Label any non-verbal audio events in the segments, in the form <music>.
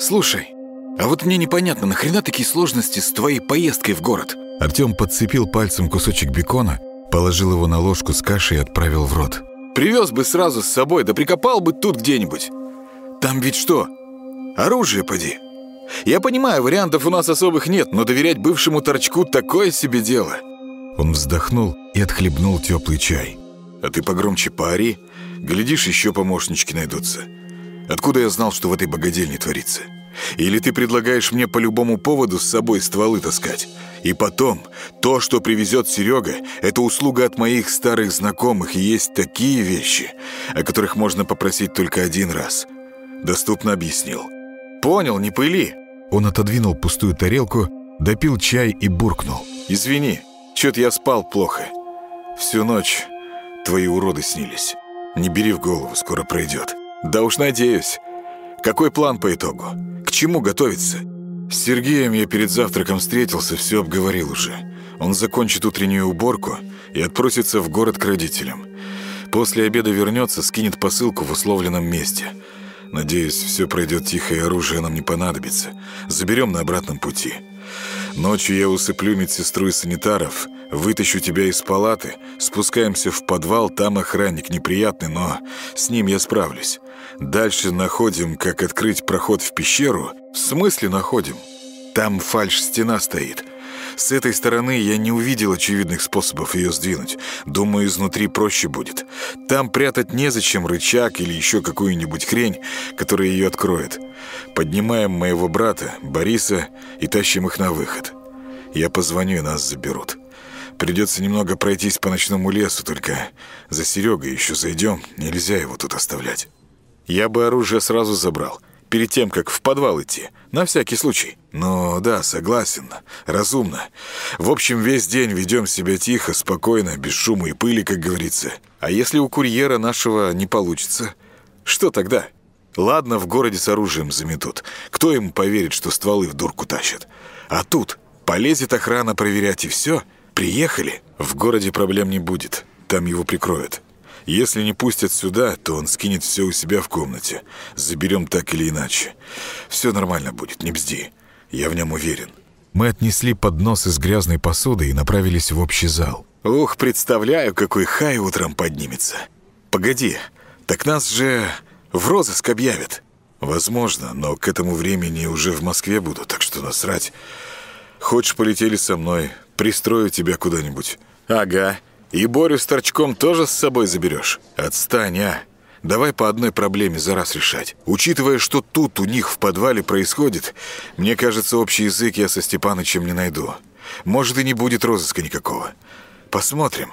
Слушай, а вот мне непонятно, нахрена такие сложности с твоей поездкой в город? Артем подцепил пальцем кусочек бекона, положил его на ложку с кашей и отправил в рот. Привез бы сразу с собой, да прикопал бы тут где-нибудь. Там ведь что? Оружие поди. Я понимаю, вариантов у нас особых нет, но доверять бывшему торчку такое себе дело. Он вздохнул и отхлебнул теплый чай. А ты погромче пари, глядишь, еще помощнички найдутся. Откуда я знал, что в этой богадельне творится? Или ты предлагаешь мне по любому поводу с собой стволы таскать? И потом, то, что привезет Серега, это услуга от моих старых знакомых, и есть такие вещи, о которых можно попросить только один раз. Доступно объяснил. Понял, не пыли. Он отодвинул пустую тарелку, допил чай и буркнул. Извини, чё-то я спал плохо. Всю ночь твои уроды снились. Не бери в голову, скоро пройдет. Да уж надеюсь. Какой план по итогу? К чему готовиться? С Сергеем я перед завтраком встретился, все обговорил уже. Он закончит утреннюю уборку и отпросится в город к родителям. После обеда вернется, скинет посылку в условленном месте. Надеюсь, все пройдет тихо и оружие нам не понадобится. Заберем на обратном пути. Ночью я усыплю медсестру и санитаров, вытащу тебя из палаты, спускаемся в подвал, там охранник неприятный, но с ним я справлюсь. Дальше находим, как открыть проход в пещеру. В смысле находим? Там фальш-стена стоит. С этой стороны я не увидел очевидных способов ее сдвинуть. Думаю, изнутри проще будет. Там прятать незачем рычаг или еще какую-нибудь хрень, которая ее откроет. Поднимаем моего брата, Бориса, и тащим их на выход. Я позвоню, и нас заберут. Придется немного пройтись по ночному лесу, только за Серегой еще зайдем, нельзя его тут оставлять. Я бы оружие сразу забрал, перед тем, как в подвал идти, на всякий случай. Но да, согласен, разумно. В общем, весь день ведем себя тихо, спокойно, без шума и пыли, как говорится. А если у курьера нашего не получится, что тогда? Ладно, в городе с оружием заметут. Кто ему поверит, что стволы в дурку тащат? А тут полезет охрана проверять и все. Приехали. В городе проблем не будет. Там его прикроют. Если не пустят сюда, то он скинет все у себя в комнате. Заберем так или иначе. Все нормально будет, не бзди. Я в нем уверен. Мы отнесли поднос из грязной посуды и направились в общий зал. Ух, представляю, какой хай утром поднимется. Погоди, так нас же в розыск объявят. Возможно, но к этому времени уже в Москве буду, так что насрать. Хочешь, полетели со мной, пристрою тебя куда-нибудь. Ага, и Борю с торчком тоже с собой заберешь? Отстань, а! Давай по одной проблеме за раз решать. Учитывая, что тут у них в подвале происходит, мне кажется, общий язык я со Степанычем не найду. Может, и не будет розыска никакого. Посмотрим.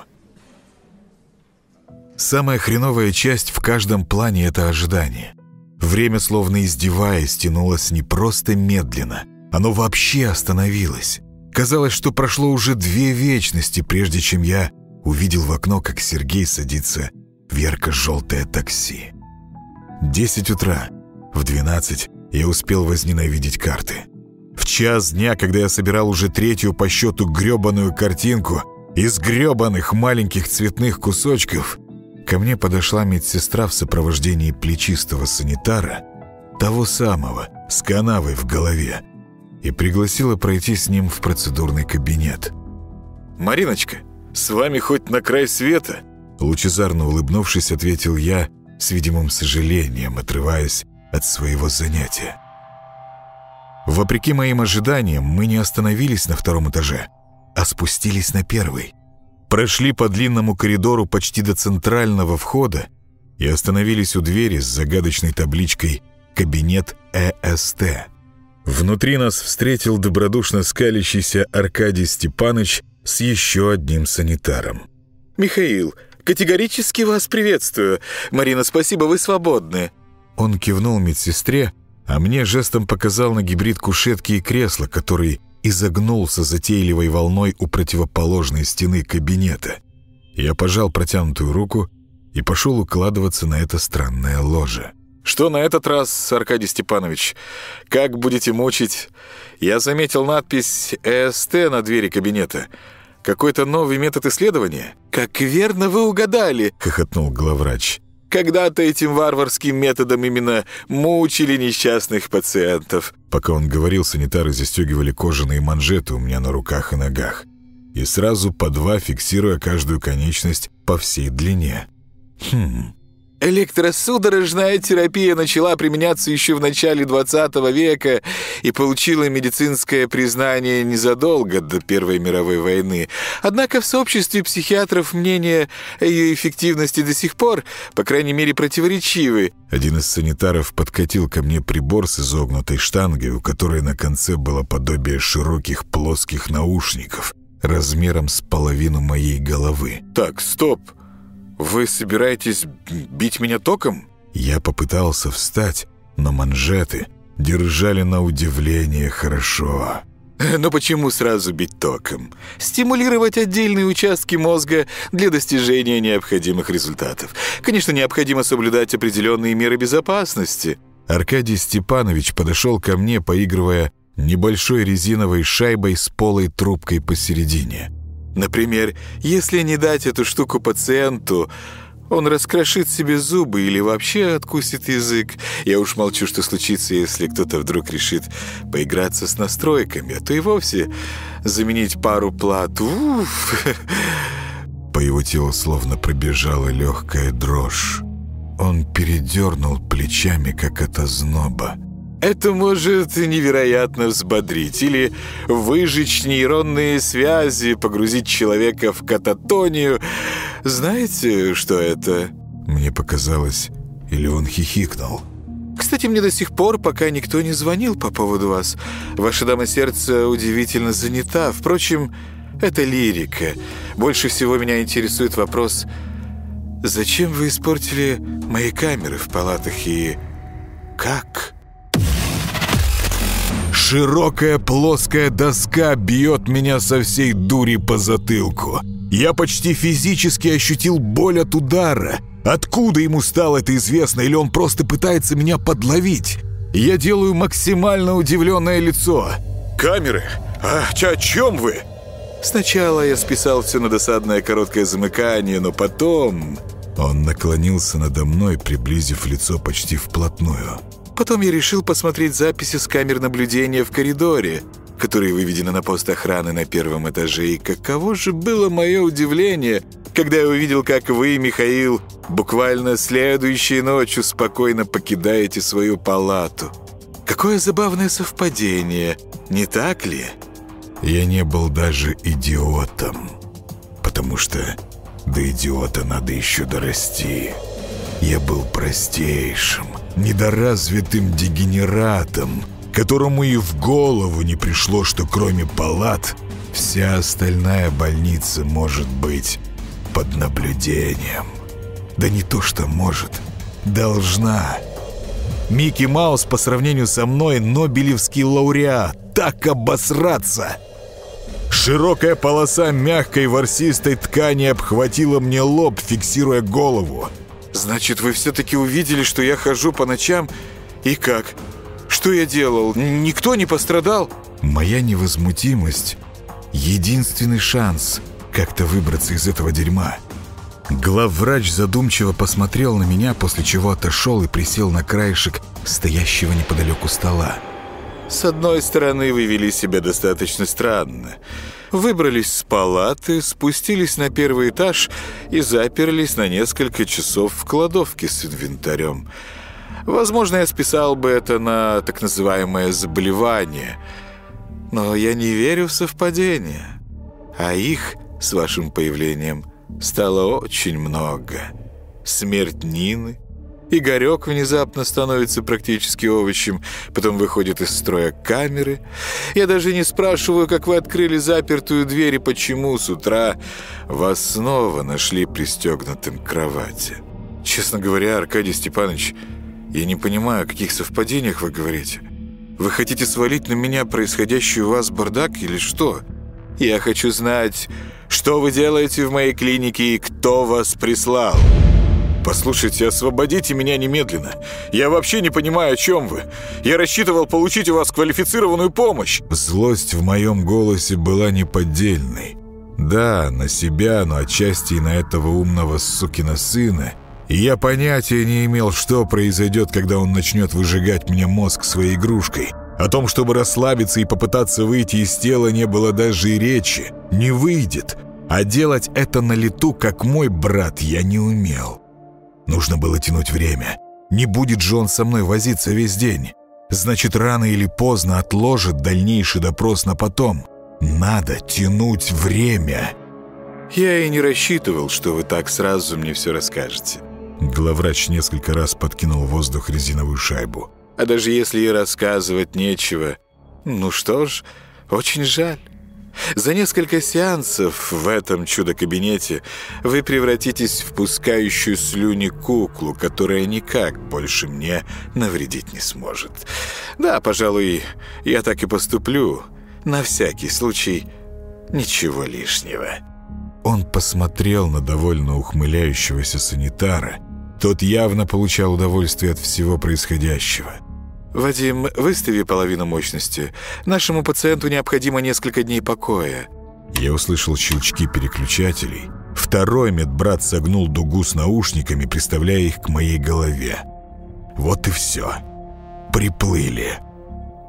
Самая хреновая часть в каждом плане — это ожидание. Время, словно издеваясь, тянулось не просто медленно. Оно вообще остановилось. Казалось, что прошло уже две вечности, прежде чем я увидел в окно, как Сергей садится в ярко-желтое такси. Десять утра. В двенадцать я успел возненавидеть карты. В час дня, когда я собирал уже третью по счету гребаную картинку из гребаных маленьких цветных кусочков, ко мне подошла медсестра в сопровождении плечистого санитара, того самого, с канавой в голове, и пригласила пройти с ним в процедурный кабинет. «Мариночка, с вами хоть на край света?» Лучезарно улыбнувшись, ответил я с видимым сожалением, отрываясь от своего занятия. Вопреки моим ожиданиям, мы не остановились на втором этаже, а спустились на первый. Прошли по длинному коридору почти до центрального входа и остановились у двери с загадочной табличкой «Кабинет ЭСТ». Внутри нас встретил добродушно скалящийся Аркадий Степаныч с еще одним санитаром. «Михаил, категорически вас приветствую. Марина, спасибо, вы свободны». Он кивнул медсестре, а мне жестом показал на гибрид кушетки и кресла, который изогнулся затейливой волной у противоположной стены кабинета. Я пожал протянутую руку и пошел укладываться на это странное ложе. «Что на этот раз, Аркадий Степанович? Как будете мучить? Я заметил надпись «ЭСТ» на двери кабинета. Какой-то новый метод исследования? Как верно вы угадали!» — хохотнул главврач. Когда-то этим варварским методом именно мучили несчастных пациентов. Пока он говорил, санитары застегивали кожаные манжеты у меня на руках и ногах. И сразу по два, фиксируя каждую конечность по всей длине. Хм, Электросудорожная терапия начала применяться еще в начале 20 века и получила медицинское признание незадолго до Первой мировой войны. Однако в сообществе психиатров мнения о ее эффективности до сих пор, по крайней мере, противоречивы. Один из санитаров подкатил ко мне прибор с изогнутой штангой, у которой на конце было подобие широких плоских наушников размером с половину моей головы. «Так, стоп!» «Вы собираетесь бить меня током?» Я попытался встать, но манжеты держали на удивление хорошо. Но почему сразу бить током? Стимулировать отдельные участки мозга для достижения необходимых результатов. Конечно, необходимо соблюдать определенные меры безопасности. Аркадий Степанович подошел ко мне, поигрывая небольшой резиновой шайбой с полой трубкой посередине. Например, если не дать эту штуку пациенту, он раскрошит себе зубы или вообще откусит язык. Я уж молчу, что случится, если кто-то вдруг решит поиграться с настройками, а то и вовсе заменить пару плат. Уф! <laughs> По его телу словно пробежала легкая дрожь. Он передернул плечами, как от озноба. Это может невероятно взбодрить или выжечь нейронные связи, погрузить человека в кататонию. Знаете, что это? Мне показалось, или он хихикнул. Кстати, мне до сих пор пока никто не звонил по поводу вас. Ваша дама сердца удивительно занята. Впрочем, это лирика. Больше всего меня интересует вопрос, зачем вы испортили мои камеры в палатах и как? Широкая плоская доска бьет меня со всей дури по затылку. Я почти физически ощутил боль от удара. Откуда ему стало это известно, или он просто пытается меня подловить? Я делаю максимально удивленное лицо. «Камеры? А о чем вы?» Сначала я списал все на досадное короткое замыкание, но потом... Он наклонился надо мной, приблизив лицо почти вплотную. Потом я решил посмотреть записи с камер наблюдения в коридоре, которые выведены на пост охраны на первом этаже. И каково же было мое удивление, когда я увидел, как вы, Михаил, буквально следующей ночью спокойно покидаете свою палату. Какое забавное совпадение, не так ли? Я не был даже идиотом, потому что до идиота надо еще дорасти. Я был простейшим, недоразвитым дегенератом, которому и в голову не пришло, что кроме палат вся остальная больница может быть под наблюдением. Да не то, что может, должна. Микки Маус по сравнению со мной Нобелевский лауреат. Так обосраться! Широкая полоса мягкой ворсистой ткани обхватила мне лоб, фиксируя голову. «Значит, вы все-таки увидели, что я хожу по ночам? И как? Что я делал? Никто не пострадал?» «Моя невозмутимость — единственный шанс как-то выбраться из этого дерьма». Главврач задумчиво посмотрел на меня, после чего отошел и присел на краешек стоящего неподалеку стола. «С одной стороны, вы вели себя достаточно странно. Выбрались с палаты, спустились на первый этаж и заперлись на несколько часов в кладовке с инвентарем. Возможно, я списал бы это на так называемое заболевание. Но я не верю в совпадения. А их с вашим появлением стало очень много. Смерть Нины, Игорек внезапно становится практически овощем, потом выходит из строя камеры. Я даже не спрашиваю, как вы открыли запертую дверь и почему с утра вас снова нашли пристегнутым к кровати. Честно говоря, Аркадий Степанович, я не понимаю, о каких совпадениях вы говорите. Вы хотите свалить на меня происходящий у вас бардак или что? Я хочу знать, что вы делаете в моей клинике и кто вас прислал». «Послушайте, освободите меня немедленно. Я вообще не понимаю, о чем вы. Я рассчитывал получить у вас квалифицированную помощь». Злость в моем голосе была неподдельной. Да, на себя, но отчасти и на этого умного сукина сына, И я понятия не имел, что произойдет, когда он начнет выжигать мне мозг своей игрушкой. О том, чтобы расслабиться и попытаться выйти из тела, не было даже и речи. Не выйдет. А делать это на лету, как мой брат, я не умел. Нужно было тянуть время. Не будет же он со мной возиться весь день. Значит, рано или поздно отложит дальнейший допрос на потом. Надо тянуть время. Я и не рассчитывал, что вы так сразу мне все расскажете. Главврач несколько раз подкинул в воздух резиновую шайбу. А даже если и рассказывать нечего, ну что ж, очень жаль. За несколько сеансов в этом чудо-кабинете вы превратитесь в пускающую слюни куклу, которая никак больше мне навредить не сможет. Да, пожалуй, я так и поступлю. На всякий случай, ничего лишнего». Он посмотрел на довольно ухмыляющегося санитара. Тот явно получал удовольствие от всего происходящего. «Вадим, выстави половину мощности. Нашему пациенту необходимо несколько дней покоя». Я услышал щелчки переключателей. Второй медбрат согнул дугу с наушниками, приставляя их к моей голове. Вот и все. Приплыли.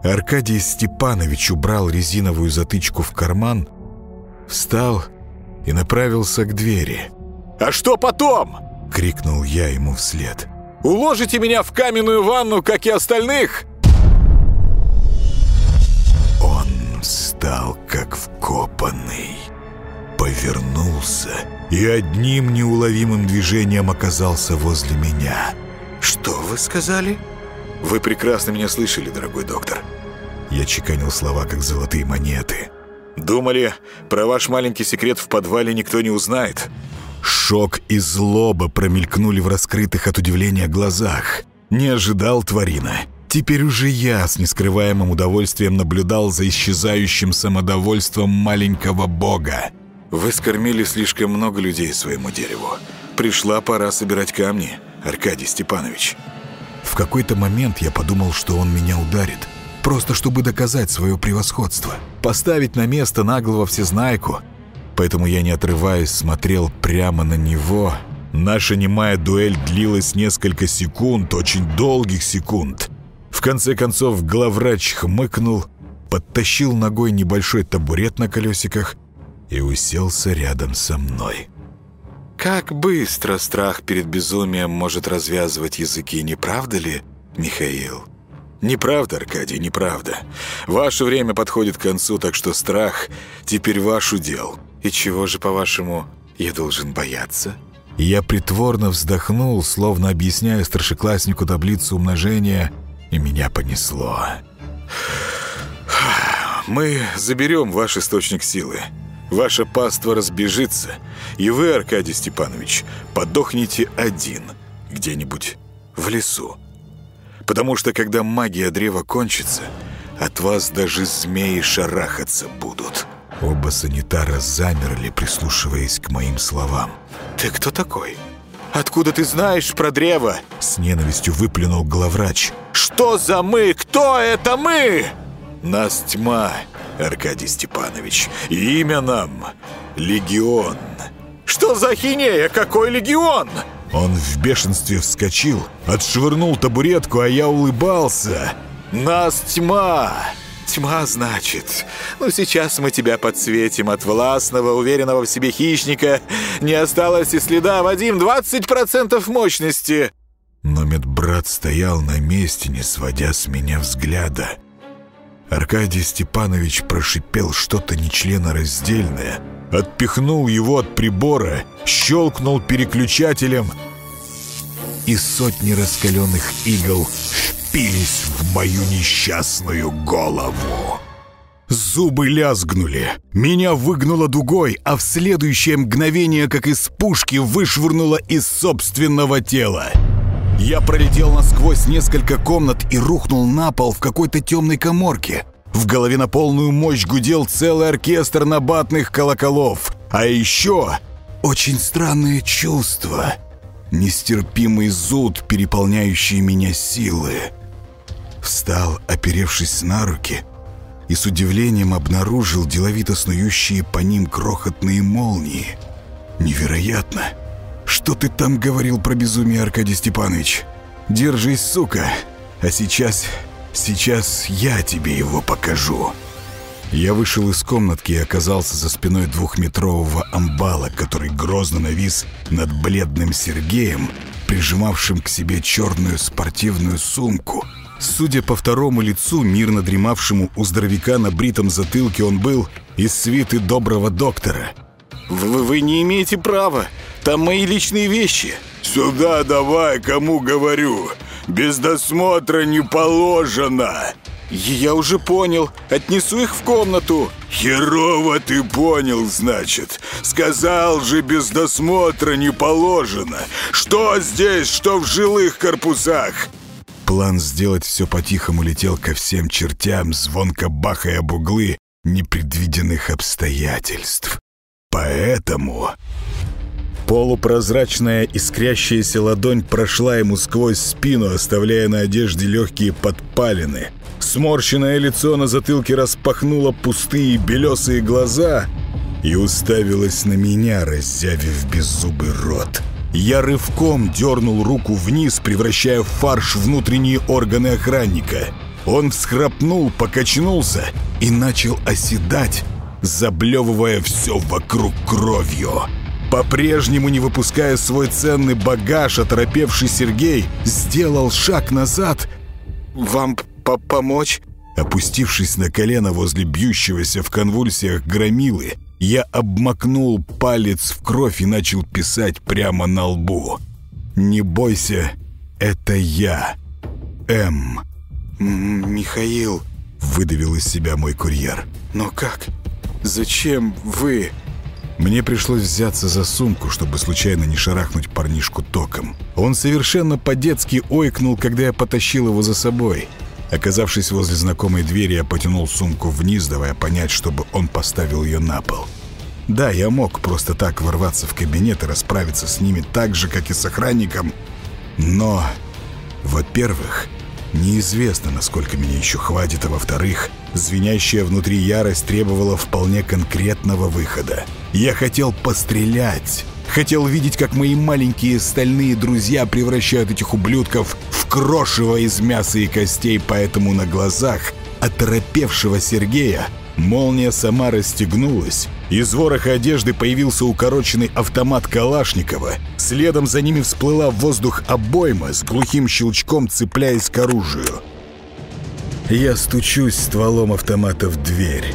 Аркадий Степанович убрал резиновую затычку в карман, встал и направился к двери. «А что потом?» — крикнул я ему вслед. Уложите меня в каменную ванну, как и остальных!» Он стал как вкопанный, повернулся и одним неуловимым движением оказался возле меня. «Что вы сказали?» «Вы прекрасно меня слышали, дорогой доктор». Я чеканил слова, как золотые монеты. «Думали, про ваш маленький секрет в подвале никто не узнает?» Шок и злоба промелькнули в раскрытых от удивления глазах. Не ожидал Тварина. Теперь уже я с нескрываемым удовольствием наблюдал за исчезающим самодовольством маленького бога. «Вы скормили слишком много людей своему дереву. Пришла пора собирать камни, Аркадий Степанович». В какой-то момент я подумал, что он меня ударит. Просто чтобы доказать свое превосходство. Поставить на место наглого всезнайку — поэтому я, не отрываясь, смотрел прямо на него. Наша немая дуэль длилась несколько секунд, очень долгих секунд. В конце концов главврач хмыкнул, подтащил ногой небольшой табурет на колесиках и уселся рядом со мной. «Как быстро страх перед безумием может развязывать языки, не правда ли, Михаил?» «Неправда, Аркадий, неправда. Ваше время подходит к концу, так что страх теперь ваш удел. И чего же, по-вашему, я должен бояться?» Я притворно вздохнул, словно объясняя старшекласснику таблицу умножения, и меня понесло. «Мы заберем ваш источник силы. Ваша паства разбежится, и вы, Аркадий Степанович, подохнете один где-нибудь в лесу. Потому что, когда магия древа кончится, от вас даже змеи шарахаться будут». Оба санитара замерли, прислушиваясь к моим словам. «Ты кто такой? Откуда ты знаешь про древо?» С ненавистью выплюнул главврач. «Что за мы? Кто это мы?» «Нас тьма, Аркадий Степанович. Имя нам — Легион». «Что за хинея? Какой Легион?» Он в бешенстве вскочил, отшвырнул табуретку, а я улыбался. «Нас тьма!» Тьма, значит. Ну, сейчас мы тебя подсветим от властного, уверенного в себе хищника. Не осталось и следа, Вадим, 20% мощности. Но медбрат стоял на месте, не сводя с меня взгляда. Аркадий Степанович прошипел что-то нечленораздельное, отпихнул его от прибора, щелкнул переключателем, и сотни раскаленных игл впились в мою несчастную голову. Зубы лязгнули. Меня выгнуло дугой, а в следующее мгновение, как из пушки, вышвырнуло из собственного тела. Я пролетел насквозь несколько комнат и рухнул на пол в какой-то темной коморке. В голове на полную мощь гудел целый оркестр набатных колоколов. А еще очень странное чувство. Нестерпимый зуд, переполняющий меня силы. Встал, оперевшись на руки, и с удивлением обнаружил деловито снующие по ним крохотные молнии. Невероятно! Что ты там говорил про безумие, Аркадий Степанович? Держись, сука. А сейчас... Сейчас я тебе его покажу». Я вышел из комнатки и оказался за спиной двухметрового амбала, который грозно навис над бледным Сергеем, прижимавшим к себе черную спортивную сумку. Судя по второму лицу, мирно дремавшему у здоровяка на бритом затылке, он был из свиты доброго доктора. «Вы, вы не имеете права. Там мои личные вещи». «Сюда давай, кому говорю. Без досмотра не положено». «Я уже понял. Отнесу их в комнату». «Херово ты понял, значит. Сказал же, без досмотра не положено. Что здесь, что в жилых корпусах?» План сделать все по-тихому летел ко всем чертям, звонко бахая об углы непредвиденных обстоятельств. Поэтому... Полупрозрачная искрящаяся ладонь прошла ему сквозь спину, оставляя на одежде легкие подпалины. Сморщенное лицо на затылке распахнуло пустые белесые глаза и уставилось на меня, раззявив беззубый рот. Я рывком дернул руку вниз, превращая в фарш внутренние органы охранника. Он всхрапнул, покачнулся и начал оседать, заблевывая все вокруг кровью. По-прежнему не выпуская свой ценный багаж, оторопевший Сергей сделал шаг назад. «Вам по помочь?» Опустившись на колено возле бьющегося в конвульсиях громилы, я обмакнул палец в кровь и начал писать прямо на лбу. «Не бойся, это я, М». «Михаил», — выдавил из себя мой курьер. «Но как? Зачем вы...» Мне пришлось взяться за сумку, чтобы случайно не шарахнуть парнишку током. Он совершенно по-детски ойкнул, когда я потащил его за собой. Оказавшись возле знакомой двери, я потянул сумку вниз, давая понять, чтобы он поставил ее на пол. Да, я мог просто так ворваться в кабинет и расправиться с ними так же, как и с охранником. Но, во-первых, неизвестно, насколько меня еще хватит, а во-вторых, звенящая внутри ярость требовала вполне конкретного выхода. Я хотел пострелять. Хотел видеть, как мои маленькие стальные друзья превращают этих ублюдков в крошево из мяса и костей, поэтому на глазах оторопевшего Сергея молния сама расстегнулась. Из вороха одежды появился укороченный автомат Калашникова. Следом за ними всплыла в воздух обойма с глухим щелчком, цепляясь к оружию. Я стучусь стволом автомата в дверь.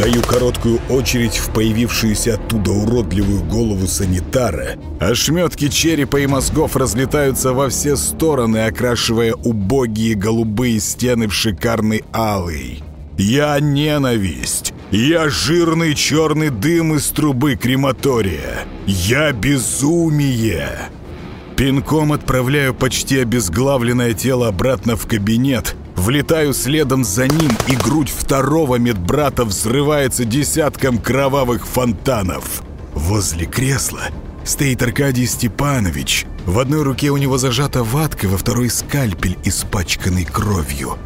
Даю короткую очередь в появившуюся оттуда уродливую голову санитара. Ошметки черепа и мозгов разлетаются во все стороны, окрашивая убогие голубые стены в шикарный алый. Я ненависть. Я жирный черный дым из трубы крематория. Я безумие. Пинком отправляю почти обезглавленное тело обратно в кабинет, Влетаю следом за ним, и грудь второго медбрата взрывается десятком кровавых фонтанов. Возле кресла стоит Аркадий Степанович. В одной руке у него зажата ватка, во второй скальпель, испачканный кровью.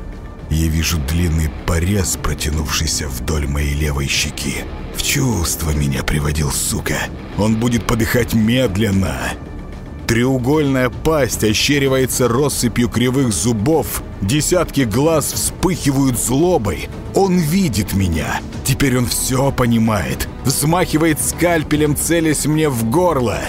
Я вижу длинный порез, протянувшийся вдоль моей левой щеки. В чувство меня приводил, сука. Он будет подыхать медленно. Треугольная пасть ощеривается россыпью кривых зубов. Десятки глаз вспыхивают злобой. Он видит меня. Теперь он все понимает. Взмахивает скальпелем, целясь мне в горло.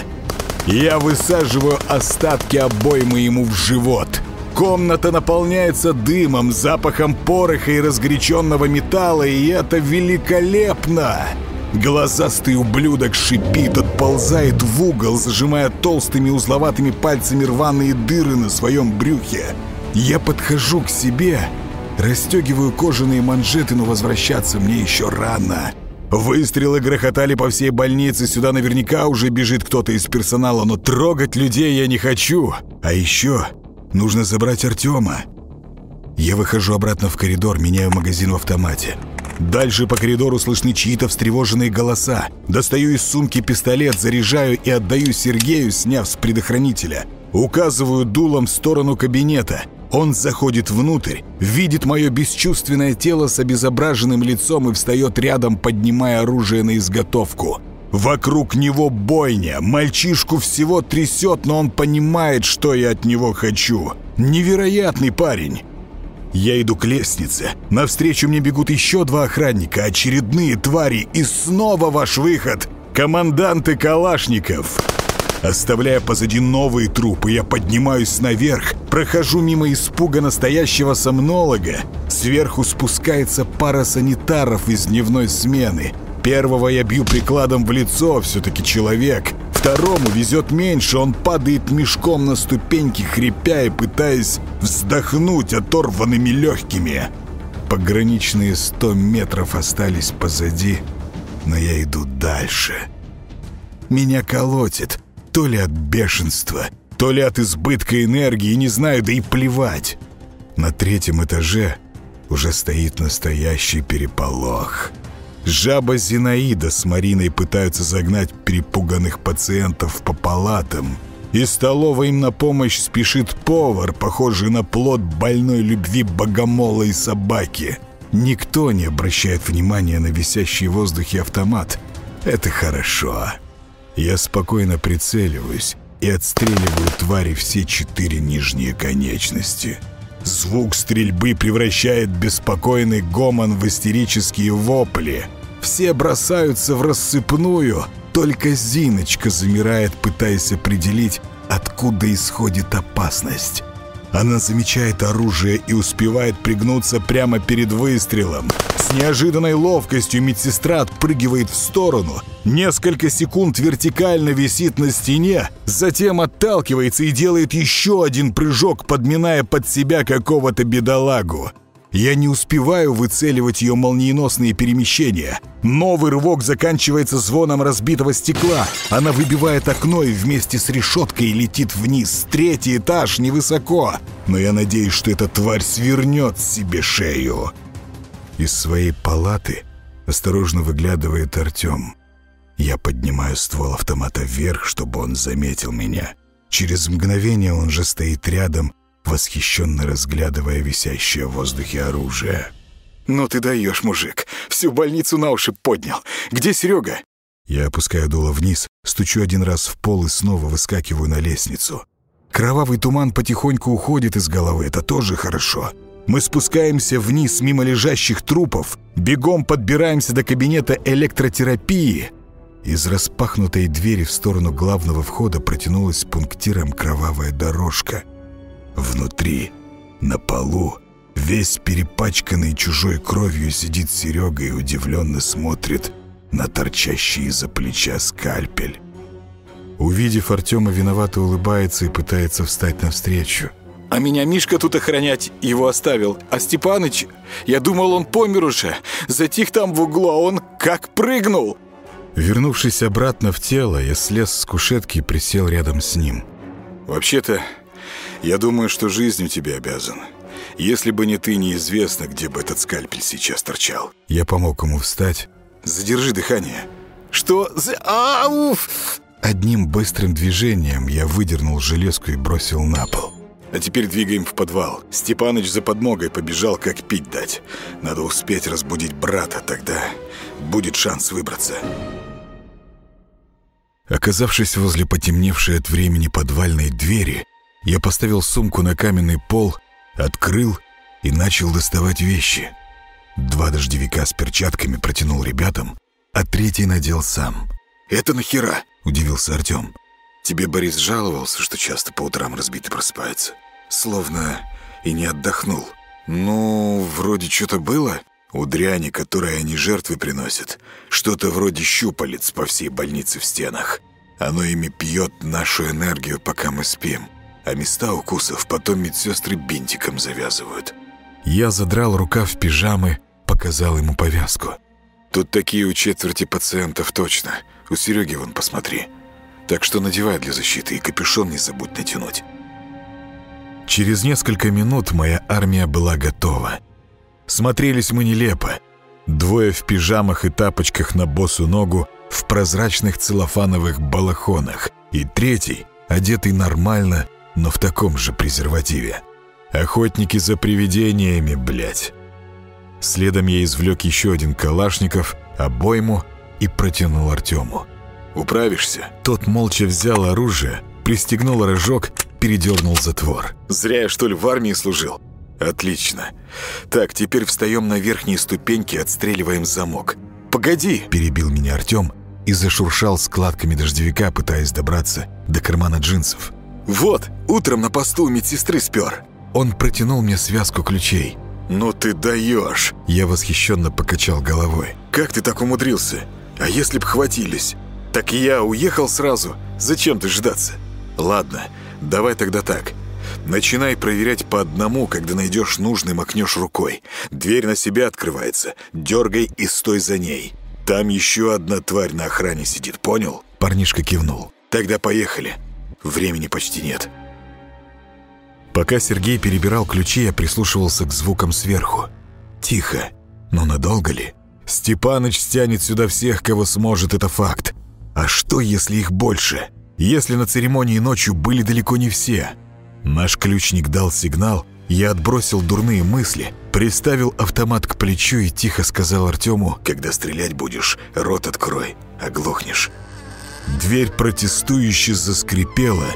Я высаживаю остатки обоймы ему в живот. Комната наполняется дымом, запахом пороха и разгоряченного металла, и это великолепно! Глазастый ублюдок шипит, отползает в угол, зажимая толстыми узловатыми пальцами рваные дыры на своем брюхе. Я подхожу к себе, расстегиваю кожаные манжеты, но возвращаться мне еще рано. Выстрелы грохотали по всей больнице, сюда наверняка уже бежит кто-то из персонала, но трогать людей я не хочу. А еще нужно забрать Артема. Я выхожу обратно в коридор, меняю магазин в автомате. Дальше по коридору слышны чьи-то встревоженные голоса. Достаю из сумки пистолет, заряжаю и отдаю Сергею, сняв с предохранителя. Указываю дулом в сторону кабинета. Он заходит внутрь, видит мое бесчувственное тело с обезображенным лицом и встает рядом, поднимая оружие на изготовку. Вокруг него бойня. Мальчишку всего трясет, но он понимает, что я от него хочу. Невероятный парень. Я иду к лестнице. Навстречу мне бегут еще два охранника, очередные твари. И снова ваш выход. Команданты Калашников. Оставляя позади новые трупы, я поднимаюсь наверх, прохожу мимо испуга настоящего сомнолога. Сверху спускается пара санитаров из дневной смены. Первого я бью прикладом в лицо, все-таки человек. Второму везет меньше, он падает мешком на ступеньки, хрипя и пытаясь вздохнуть оторванными легкими. Пограничные сто метров остались позади, но я иду дальше. Меня колотит, то ли от бешенства, то ли от избытка энергии, не знаю, да и плевать. На третьем этаже уже стоит настоящий переполох. Жаба Зинаида с Мариной пытаются загнать перепуганных пациентов по палатам. Из столовой им на помощь спешит повар, похожий на плод больной любви богомола и собаки. Никто не обращает внимания на висящий в воздухе автомат. Это хорошо. Я спокойно прицеливаюсь и отстреливаю твари все четыре нижние конечности. Звук стрельбы превращает беспокойный гомон в истерические вопли. Все бросаются в рассыпную, только Зиночка замирает, пытаясь определить, откуда исходит опасность. Она замечает оружие и успевает пригнуться прямо перед выстрелом. С неожиданной ловкостью медсестра отпрыгивает в сторону. Несколько секунд вертикально висит на стене, затем отталкивается и делает еще один прыжок, подминая под себя какого-то бедолагу. Я не успеваю выцеливать ее молниеносные перемещения. Новый рывок заканчивается звоном разбитого стекла. Она выбивает окно и вместе с решеткой летит вниз. Третий этаж невысоко. Но я надеюсь, что эта тварь свернет себе шею. Из своей палаты осторожно выглядывает Артем. Я поднимаю ствол автомата вверх, чтобы он заметил меня. Через мгновение он же стоит рядом восхищенно разглядывая висящее в воздухе оружие. «Ну ты даешь, мужик! Всю больницу на уши поднял! Где Серега?» Я опускаю дуло вниз, стучу один раз в пол и снова выскакиваю на лестницу. Кровавый туман потихоньку уходит из головы, это тоже хорошо. Мы спускаемся вниз мимо лежащих трупов, бегом подбираемся до кабинета электротерапии. Из распахнутой двери в сторону главного входа протянулась пунктиром кровавая дорожка — Внутри, на полу, весь перепачканный чужой кровью сидит Серега и удивленно смотрит на торчащий из-за плеча скальпель. Увидев Артема, виновато улыбается и пытается встать навстречу. А меня Мишка тут охранять его оставил. А Степаныч, я думал, он помер уже. Затих там в углу, а он как прыгнул. Вернувшись обратно в тело, я слез с кушетки и присел рядом с ним. Вообще-то, я думаю, что жизнью тебе обязан. Если бы не ты, неизвестно, где бы этот скальпель сейчас торчал. Я помог ему встать. Задержи дыхание. Что за... Ауф! Одним быстрым движением я выдернул железку и бросил на пол. А теперь двигаем в подвал. Степаныч за подмогой побежал, как пить дать. Надо успеть разбудить брата, тогда будет шанс выбраться. Оказавшись возле потемневшей от времени подвальной двери, я поставил сумку на каменный пол, открыл и начал доставать вещи. Два дождевика с перчатками протянул ребятам, а третий надел сам. «Это нахера?» — удивился Артем. «Тебе Борис жаловался, что часто по утрам разбитый просыпается. Словно и не отдохнул. Ну, вроде что-то было. У дряни, которой они жертвы приносят. Что-то вроде щупалец по всей больнице в стенах. Оно ими пьет нашу энергию, пока мы спим а места укусов потом медсестры бинтиком завязывают. Я задрал рукав пижамы, показал ему повязку. Тут такие у четверти пациентов точно. У Сереги вон посмотри. Так что надевай для защиты и капюшон не забудь натянуть. Через несколько минут моя армия была готова. Смотрелись мы нелепо. Двое в пижамах и тапочках на босу ногу, в прозрачных целлофановых балахонах. И третий, одетый нормально, но в таком же презервативе. Охотники за привидениями, блядь. Следом я извлек еще один калашников, обойму и протянул Артему. Управишься?» Тот молча взял оружие, пристегнул рожок, передернул затвор. «Зря я, что ли, в армии служил?» «Отлично. Так, теперь встаем на верхние ступеньки отстреливаем замок. Погоди!» Перебил меня Артем и зашуршал складками дождевика, пытаясь добраться до кармана джинсов. «Вот, утром на посту у медсестры спер». Он протянул мне связку ключей. «Ну ты даешь!» Я восхищенно покачал головой. «Как ты так умудрился? А если б хватились? Так я уехал сразу. Зачем ты ждаться? Ладно, давай тогда так. Начинай проверять по одному, когда найдешь нужный, макнешь рукой. Дверь на себя открывается. Дергай и стой за ней. Там еще одна тварь на охране сидит, понял?» Парнишка кивнул. «Тогда поехали. Времени почти нет». Пока Сергей перебирал ключи, я прислушивался к звукам сверху. Тихо. Но надолго ли? Степаныч стянет сюда всех, кого сможет, это факт. А что, если их больше? Если на церемонии ночью были далеко не все? Наш ключник дал сигнал, я отбросил дурные мысли, приставил автомат к плечу и тихо сказал Артему, «Когда стрелять будешь, рот открой, оглохнешь». Дверь протестующе заскрипела,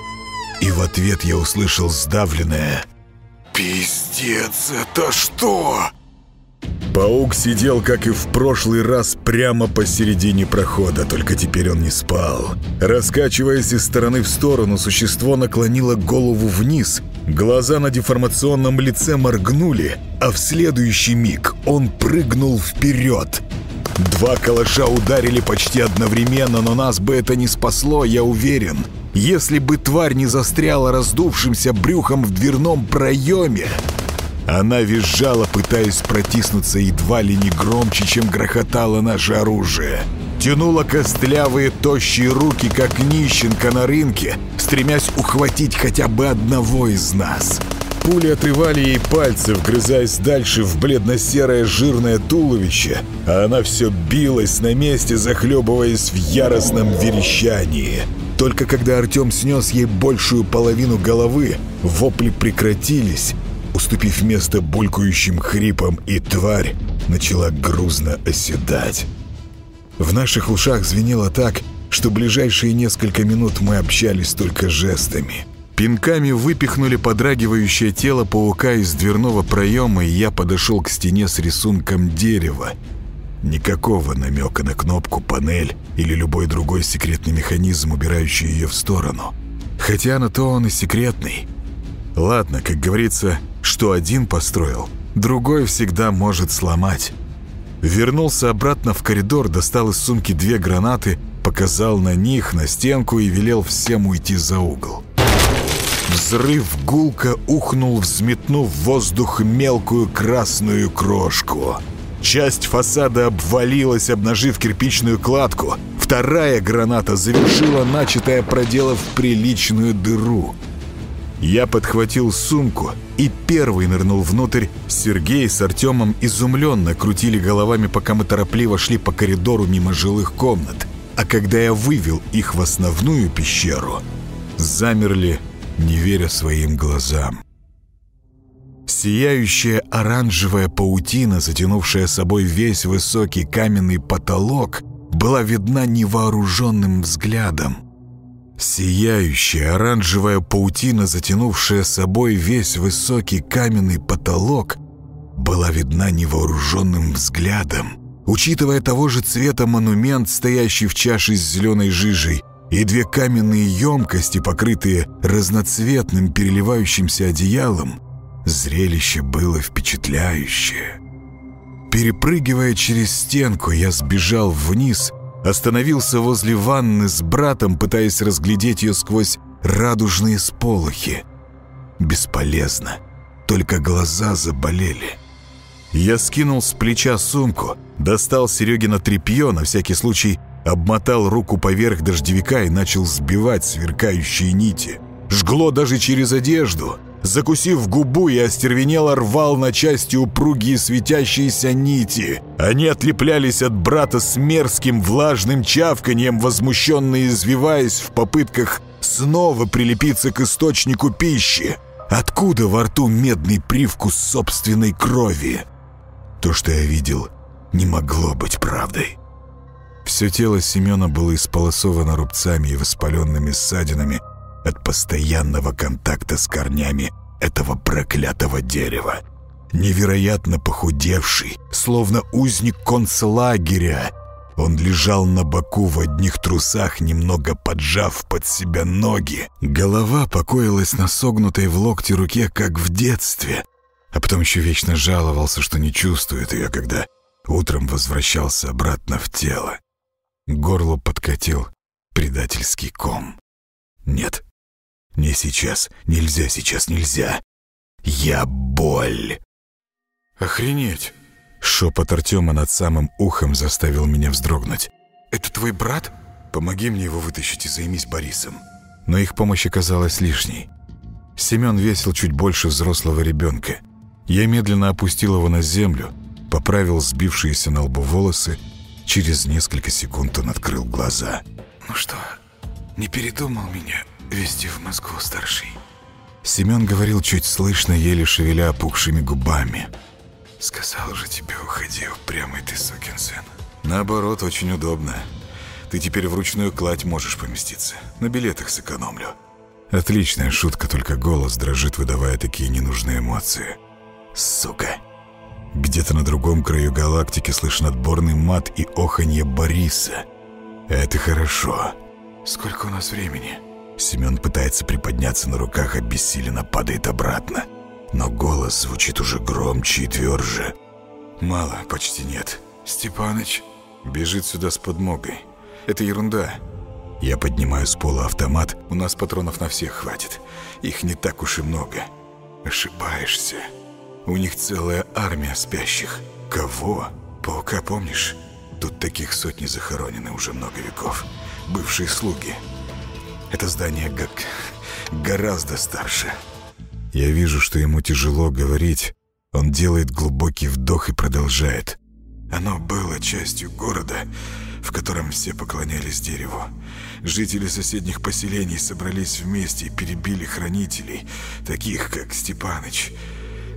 и в ответ я услышал сдавленное «Пиздец, это что?» Паук сидел, как и в прошлый раз, прямо посередине прохода, только теперь он не спал. Раскачиваясь из стороны в сторону, существо наклонило голову вниз, глаза на деформационном лице моргнули, а в следующий миг он прыгнул вперед. Два калаша ударили почти одновременно, но нас бы это не спасло, я уверен. Если бы тварь не застряла раздувшимся брюхом в дверном проеме... Она визжала, пытаясь протиснуться едва ли не громче, чем грохотало наше оружие. Тянула костлявые, тощие руки, как нищенка на рынке, стремясь ухватить хотя бы одного из нас. Пули отрывали ей пальцы, вгрызаясь дальше в бледно-серое жирное туловище, а она все билась на месте, захлебываясь в яростном верещании. Только когда Артем снес ей большую половину головы, вопли прекратились, уступив место булькающим хрипам, и тварь начала грузно оседать. В наших ушах звенело так, что ближайшие несколько минут мы общались только жестами. Пинками выпихнули подрагивающее тело паука из дверного проема, и я подошел к стене с рисунком дерева. Никакого намека на кнопку, панель или любой другой секретный механизм, убирающий ее в сторону. Хотя на то он и секретный. Ладно, как говорится, что один построил, другой всегда может сломать. Вернулся обратно в коридор, достал из сумки две гранаты, показал на них, на стенку и велел всем уйти за угол. Взрыв гулко ухнул, взметнув в воздух мелкую красную крошку. Часть фасада обвалилась, обнажив кирпичную кладку. Вторая граната завершила начатое, проделав приличную дыру — я подхватил сумку и первый нырнул внутрь. Сергей с Артемом изумленно крутили головами, пока мы торопливо шли по коридору мимо жилых комнат. А когда я вывел их в основную пещеру, замерли, не веря своим глазам. Сияющая оранжевая паутина, затянувшая собой весь высокий каменный потолок, была видна невооруженным взглядом. Сияющая оранжевая паутина, затянувшая собой весь высокий каменный потолок, была видна невооруженным взглядом. Учитывая того же цвета монумент, стоящий в чаше с зеленой жижей, и две каменные емкости, покрытые разноцветным переливающимся одеялом, зрелище было впечатляющее. Перепрыгивая через стенку, я сбежал вниз — Остановился возле ванны с братом, пытаясь разглядеть ее сквозь радужные сполохи. Бесполезно. Только глаза заболели. Я скинул с плеча сумку, достал Серегина тряпье, на всякий случай обмотал руку поверх дождевика и начал сбивать сверкающие нити. Жгло даже через одежду — Закусив губу, я остервенело рвал на части упругие светящиеся нити. Они отлеплялись от брата с мерзким влажным чавканьем, возмущенно извиваясь в попытках снова прилепиться к источнику пищи. Откуда во рту медный привкус собственной крови? То, что я видел, не могло быть правдой. Все тело Семена было исполосовано рубцами и воспаленными ссадинами от постоянного контакта с корнями этого проклятого дерева. Невероятно похудевший, словно узник концлагеря, он лежал на боку в одних трусах, немного поджав под себя ноги. Голова покоилась на согнутой в локте руке, как в детстве. А потом еще вечно жаловался, что не чувствует ее, когда утром возвращался обратно в тело. Горло подкатил предательский ком. Нет, не сейчас, нельзя сейчас, нельзя. Я боль. Охренеть. Шепот Артема над самым ухом заставил меня вздрогнуть. «Это твой брат? Помоги мне его вытащить и займись Борисом». Но их помощь оказалась лишней. Семен весил чуть больше взрослого ребенка. Я медленно опустил его на землю, поправил сбившиеся на лбу волосы. Через несколько секунд он открыл глаза. «Ну что, не передумал меня везти в Москву, старший?» Семен говорил чуть слышно, еле шевеля опухшими губами. Сказал же тебе, уходи, упрямый ты сукин сын. Наоборот, очень удобно. Ты теперь в ручную кладь можешь поместиться. На билетах сэкономлю. Отличная шутка, только голос дрожит, выдавая такие ненужные эмоции. Сука. Где-то на другом краю галактики слышен отборный мат и оханье Бориса. Это хорошо. Сколько у нас времени? Семен пытается приподняться на руках, обессиленно падает обратно но голос звучит уже громче и тверже. «Мало, почти нет. Степаныч бежит сюда с подмогой. Это ерунда. Я поднимаю с пола автомат. У нас патронов на всех хватит. Их не так уж и много. Ошибаешься. У них целая армия спящих. Кого? Паука помнишь? Тут таких сотни захоронены уже много веков. Бывшие слуги. Это здание как гораздо старше. Я вижу, что ему тяжело говорить. Он делает глубокий вдох и продолжает. Оно было частью города, в котором все поклонялись дереву. Жители соседних поселений собрались вместе и перебили хранителей, таких как Степаныч.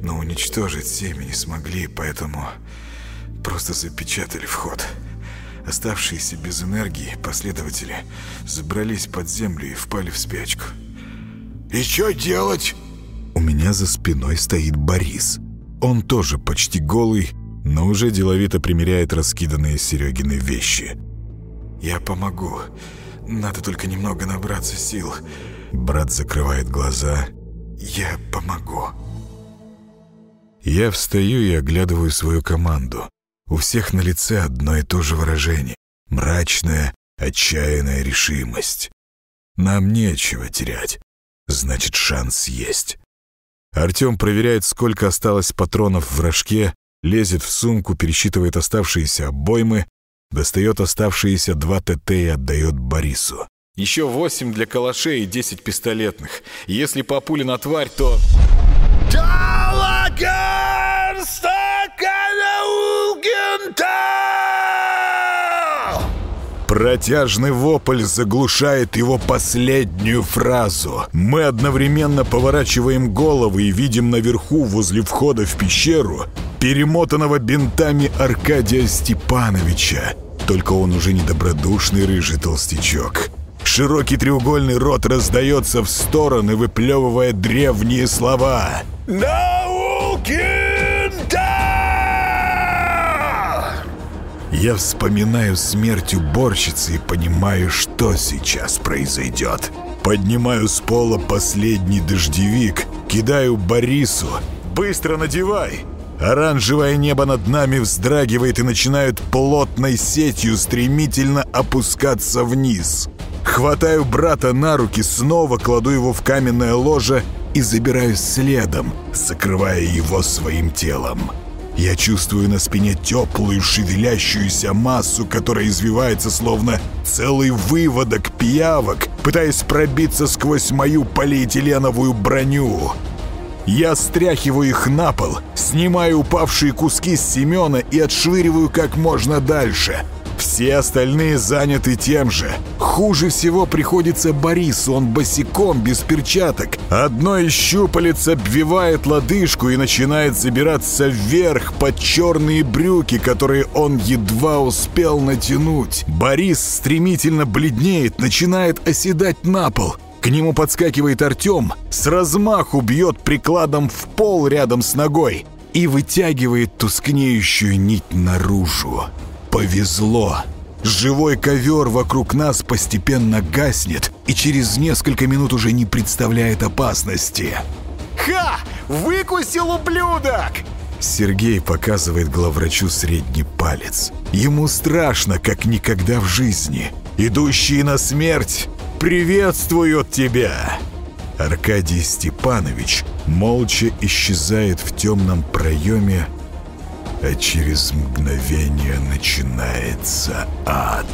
Но уничтожить семьи не смогли, поэтому просто запечатали вход. Оставшиеся без энергии последователи забрались под землю и впали в спячку. «И что делать?» У меня за спиной стоит Борис. Он тоже почти голый, но уже деловито примеряет раскиданные Серегины вещи. «Я помогу. Надо только немного набраться сил». Брат закрывает глаза. «Я помогу». Я встаю и оглядываю свою команду. У всех на лице одно и то же выражение. Мрачная, отчаянная решимость. Нам нечего терять. Значит, шанс есть. Артем проверяет, сколько осталось патронов в рожке, лезет в сумку, пересчитывает оставшиеся обоймы, достает оставшиеся два ТТ и отдает Борису. «Еще восемь для калашей и десять пистолетных. Если по пуле на тварь, то...» «Талагерста Протяжный вопль заглушает его последнюю фразу. Мы одновременно поворачиваем головы и видим наверху, возле входа в пещеру, перемотанного бинтами Аркадия Степановича. Только он уже не добродушный рыжий толстячок. Широкий треугольный рот раздается в стороны, выплевывая древние слова. «Науки!» Я вспоминаю смерть уборщицы и понимаю, что сейчас произойдет. Поднимаю с пола последний дождевик, кидаю Борису. «Быстро надевай!» Оранжевое небо над нами вздрагивает и начинает плотной сетью стремительно опускаться вниз. Хватаю брата на руки, снова кладу его в каменное ложе и забираюсь следом, закрывая его своим телом. Я чувствую на спине теплую шевелящуюся массу, которая извивается словно целый выводок пиявок, пытаясь пробиться сквозь мою полиэтиленовую броню. Я стряхиваю их на пол, снимаю упавшие куски с Семена и отшвыриваю как можно дальше. Все остальные заняты тем же. Хуже всего приходится Борису, он босиком, без перчаток. Одно из щупалец обвивает лодыжку и начинает забираться вверх под черные брюки, которые он едва успел натянуть. Борис стремительно бледнеет, начинает оседать на пол. К нему подскакивает Артем, с размаху бьет прикладом в пол рядом с ногой и вытягивает тускнеющую нить наружу. Повезло. Живой ковер вокруг нас постепенно гаснет и через несколько минут уже не представляет опасности. «Ха! Выкусил ублюдок!» Сергей показывает главврачу средний палец. Ему страшно, как никогда в жизни. Идущие на смерть приветствуют тебя!» Аркадий Степанович молча исчезает в темном проеме, а через мгновение начинается ад.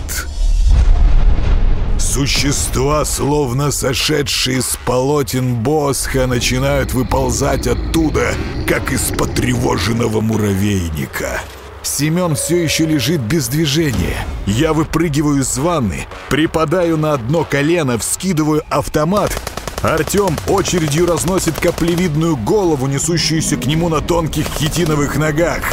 Существа, словно сошедшие с полотен Босха, начинают выползать оттуда, как из потревоженного муравейника. Семен все еще лежит без движения. Я выпрыгиваю из ванны, припадаю на одно колено, вскидываю автомат. Артем очередью разносит каплевидную голову, несущуюся к нему на тонких хитиновых ногах.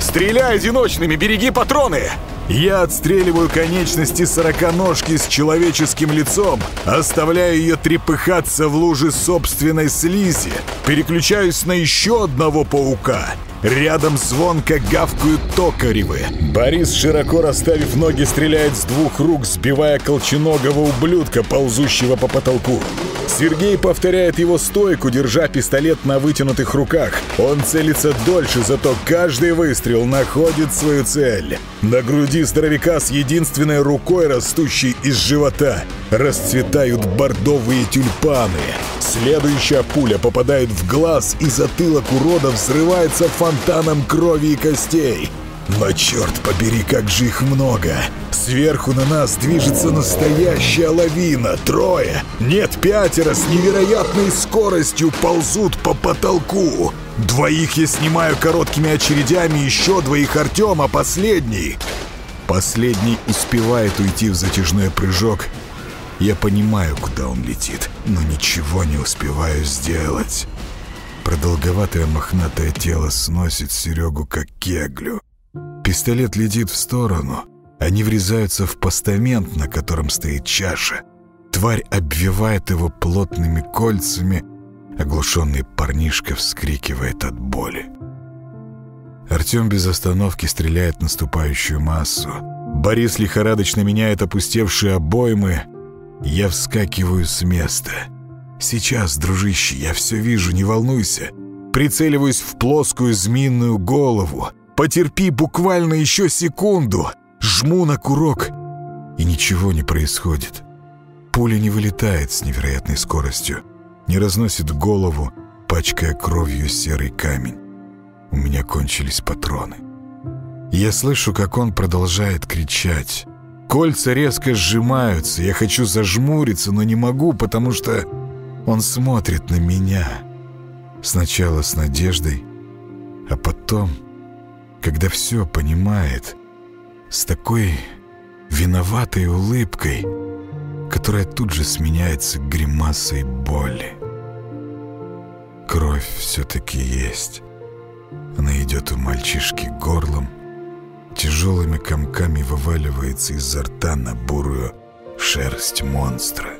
«Стреляй одиночными, береги патроны!» Я отстреливаю конечности сороконожки с человеческим лицом, оставляя ее трепыхаться в луже собственной слизи, переключаюсь на еще одного паука. Рядом звонко гавкают токаревы. Борис, широко расставив ноги, стреляет с двух рук, сбивая колченогого ублюдка, ползущего по потолку. Сергей повторяет его стойку, держа пистолет на вытянутых руках. Он целится дольше, зато каждый выстрел находит свою цель. На груди здоровяка с единственной рукой, растущей из живота, расцветают бордовые тюльпаны. Следующая пуля попадает в глаз, и затылок урода взрывается фонтаном крови и костей. Но черт побери, как же их много! Сверху на нас движется настоящая лавина. Трое, нет, пятеро с невероятной скоростью ползут по потолку. Двоих я снимаю короткими очередями, еще двоих Артем, а последний... Последний успевает уйти в затяжной прыжок. Я понимаю, куда он летит, но ничего не успеваю сделать. Продолговатое мохнатое тело сносит Серегу как кеглю. Пистолет летит в сторону. Они врезаются в постамент, на котором стоит чаша. Тварь обвивает его плотными кольцами. Оглушенный парнишка вскрикивает от боли. Артем без остановки стреляет наступающую массу. Борис лихорадочно меняет опустевшие обоймы. Я вскакиваю с места. «Сейчас, дружище, я все вижу, не волнуйся». Прицеливаюсь в плоскую змеиную голову. Потерпи буквально еще секунду. Жму на курок, и ничего не происходит. Пуля не вылетает с невероятной скоростью, не разносит голову, пачкая кровью серый камень. У меня кончились патроны. Я слышу, как он продолжает кричать. Кольца резко сжимаются, я хочу зажмуриться, но не могу, потому что он смотрит на меня. Сначала с надеждой, а потом когда все понимает, с такой виноватой улыбкой, которая тут же сменяется гримасой боли. Кровь все-таки есть. Она идет у мальчишки горлом, тяжелыми комками вываливается изо рта на бурую шерсть монстра.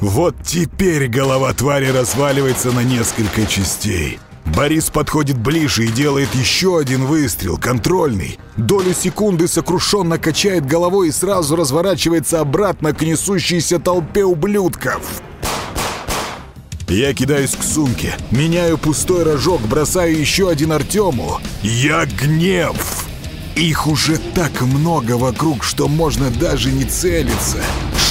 Вот теперь голова твари разваливается на несколько частей — Борис подходит ближе и делает еще один выстрел, контрольный. Долю секунды сокрушенно качает головой и сразу разворачивается обратно к несущейся толпе ублюдков. Я кидаюсь к сумке, меняю пустой рожок, бросаю еще один Артему. Я гнев! Их уже так много вокруг, что можно даже не целиться.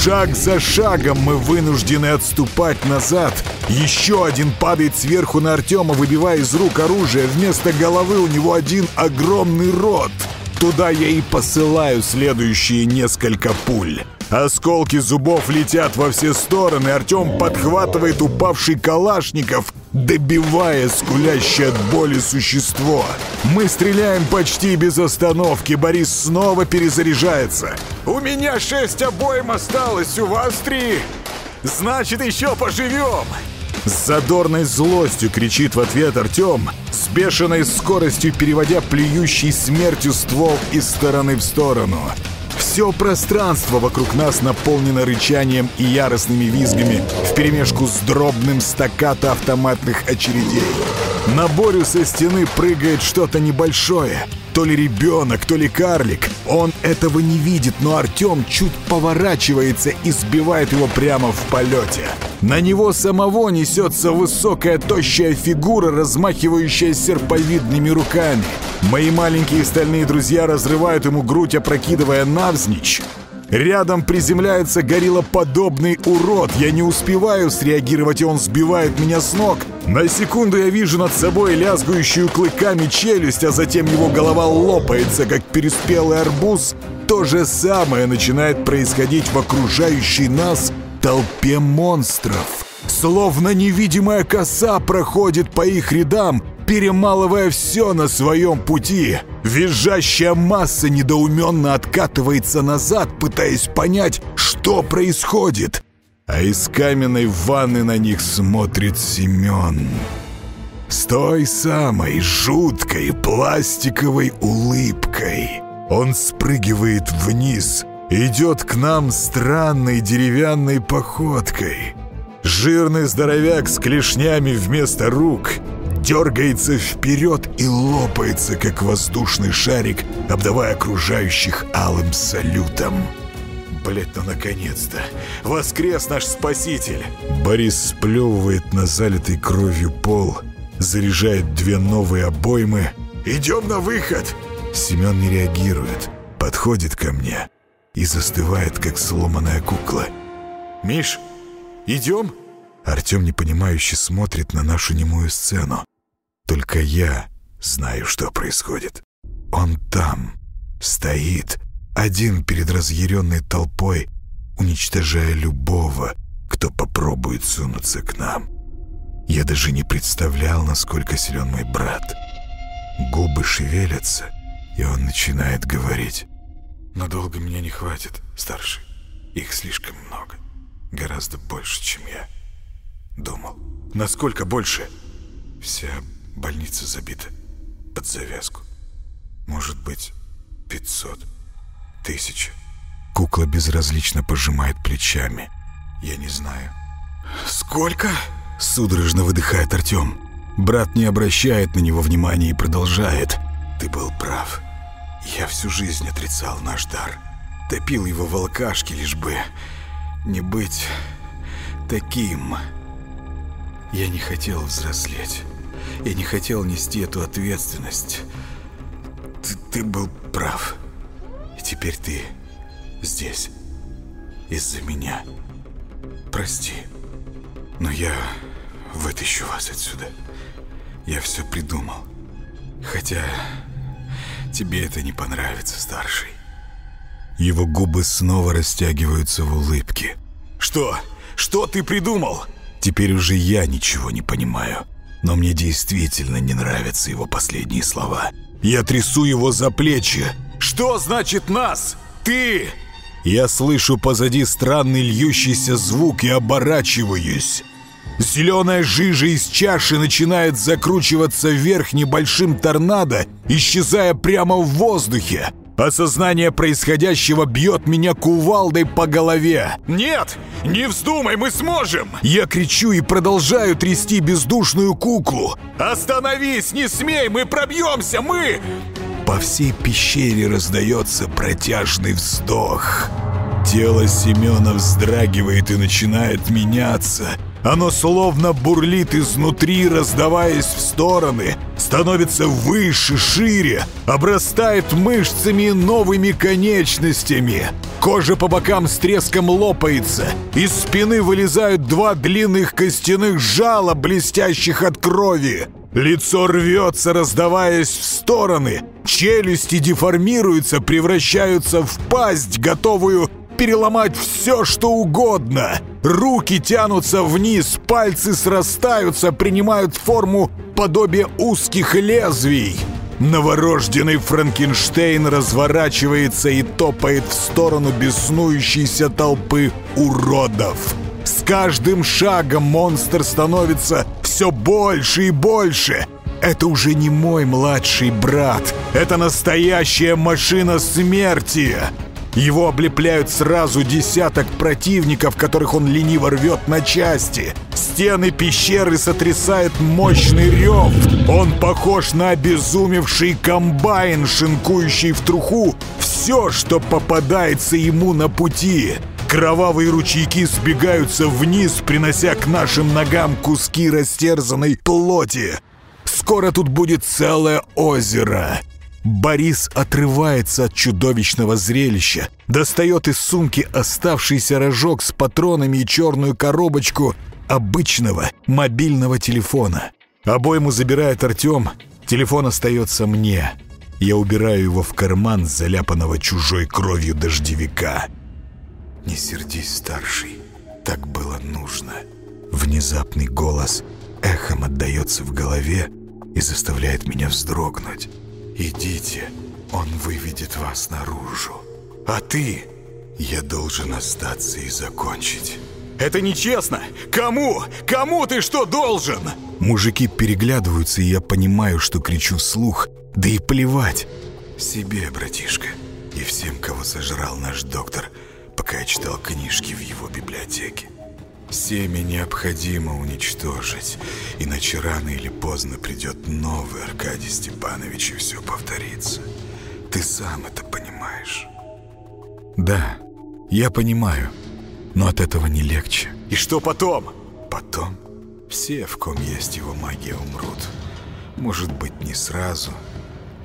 Шаг за шагом мы вынуждены отступать назад. Еще один падает сверху на Артема, выбивая из рук оружие. Вместо головы у него один огромный рот. Туда я и посылаю следующие несколько пуль. Осколки зубов летят во все стороны. Артем подхватывает упавший калашников добивая скулящее от боли существо. Мы стреляем почти без остановки. Борис снова перезаряжается. «У меня шесть обоим осталось, у вас три! Значит, еще поживем!» С задорной злостью кричит в ответ Артем, с бешеной скоростью переводя плюющий смертью ствол из стороны в сторону. Все пространство вокруг нас наполнено рычанием и яростными визгами вперемешку с дробным стаккато автоматных очередей. На Борю со стены прыгает что-то небольшое. То ли ребенок, то ли карлик. Он этого не видит, но Артем чуть поворачивается и сбивает его прямо в полете. На него самого несется высокая тощая фигура, размахивающая серповидными руками. Мои маленькие стальные друзья разрывают ему грудь, опрокидывая навзничь. Рядом приземляется гориллоподобный урод. Я не успеваю среагировать, и он сбивает меня с ног. На секунду я вижу над собой лязгающую клыками челюсть, а затем его голова лопается, как переспелый арбуз. То же самое начинает происходить в окружающей нас толпе монстров. Словно невидимая коса проходит по их рядам, перемалывая все на своем пути. Визжащая масса недоуменно откатывается назад, пытаясь понять, что происходит. А из каменной ванны на них смотрит Семен. С той самой жуткой пластиковой улыбкой. Он спрыгивает вниз, идет к нам странной деревянной походкой. Жирный здоровяк с клешнями вместо рук дергается вперед и лопается, как воздушный шарик, обдавая окружающих алым салютом. Блять, ну наконец-то! Воскрес наш спаситель! Борис сплевывает на залитый кровью пол, заряжает две новые обоймы. «Идем на выход!» Семен не реагирует, подходит ко мне и застывает, как сломанная кукла. «Миш, идем?» Артем непонимающе смотрит на нашу немую сцену. Только я знаю, что происходит. Он там, стоит, один перед разъяренной толпой, уничтожая любого, кто попробует сунуться к нам. Я даже не представлял, насколько силен мой брат. Губы шевелятся, и он начинает говорить. «Но долго меня не хватит, старший. Их слишком много. Гораздо больше, чем я думал». «Насколько больше?» «Вся больница забита под завязку. Может быть, пятьсот, тысяча». Кукла безразлично пожимает плечами. «Я не знаю». «Сколько?» — судорожно выдыхает Артем. Брат не обращает на него внимания и продолжает. «Ты был прав. Я всю жизнь отрицал наш дар. Топил его в алкашке, лишь бы не быть таким. Я не хотел взрослеть. Я не хотел нести эту ответственность. Ты, ты был прав. И теперь ты здесь. Из-за меня. Прости. Но я вытащу вас отсюда. Я все придумал. Хотя тебе это не понравится, старший. Его губы снова растягиваются в улыбке. Что? Что ты придумал? Теперь уже я ничего не понимаю. Но мне действительно не нравятся его последние слова. Я трясу его за плечи. Что значит нас? Ты! Я слышу позади странный льющийся звук и оборачиваюсь. Зеленая жижа из чаши начинает закручиваться вверх небольшим торнадо, исчезая прямо в воздухе. Осознание происходящего бьет меня кувалдой по голове. «Нет! Не вздумай, мы сможем!» Я кричу и продолжаю трясти бездушную куклу. «Остановись! Не смей! Мы пробьемся! Мы...» По всей пещере раздается протяжный вздох. Тело Семена вздрагивает и начинает меняться – оно словно бурлит изнутри, раздаваясь в стороны, становится выше, шире, обрастает мышцами и новыми конечностями. Кожа по бокам с треском лопается, из спины вылезают два длинных костяных жала, блестящих от крови. Лицо рвется, раздаваясь в стороны, челюсти деформируются, превращаются в пасть, готовую переломать все, что угодно. Руки тянутся вниз, пальцы срастаются, принимают форму подобия узких лезвий. Новорожденный Франкенштейн разворачивается и топает в сторону беснующейся толпы уродов. С каждым шагом монстр становится все больше и больше. Это уже не мой младший брат. Это настоящая машина смерти. Его облепляют сразу десяток противников, которых он лениво рвет на части. Стены пещеры сотрясает мощный рев. Он похож на обезумевший комбайн, шинкующий в труху все, что попадается ему на пути. Кровавые ручейки сбегаются вниз, принося к нашим ногам куски растерзанной плоти. Скоро тут будет целое озеро. Борис отрывается от чудовищного зрелища, достает из сумки оставшийся рожок с патронами и черную коробочку обычного мобильного телефона. Обойму забирает Артем, телефон остается мне. Я убираю его в карман заляпанного чужой кровью дождевика. «Не сердись, старший, так было нужно». Внезапный голос эхом отдается в голове и заставляет меня вздрогнуть. «Идите, он выведет вас наружу. А ты, я должен остаться и закончить». «Это нечестно! Кому? Кому ты что должен?» Мужики переглядываются, и я понимаю, что кричу вслух. Да и плевать. Себе, братишка, и всем, кого сожрал наш доктор, пока я читал книжки в его библиотеке. Семя необходимо уничтожить, иначе рано или поздно придет новый Аркадий Степанович, и все повторится. Ты сам это понимаешь. Да, я понимаю, но от этого не легче. И что потом? Потом все, в ком есть его магия, умрут. Может быть, не сразу.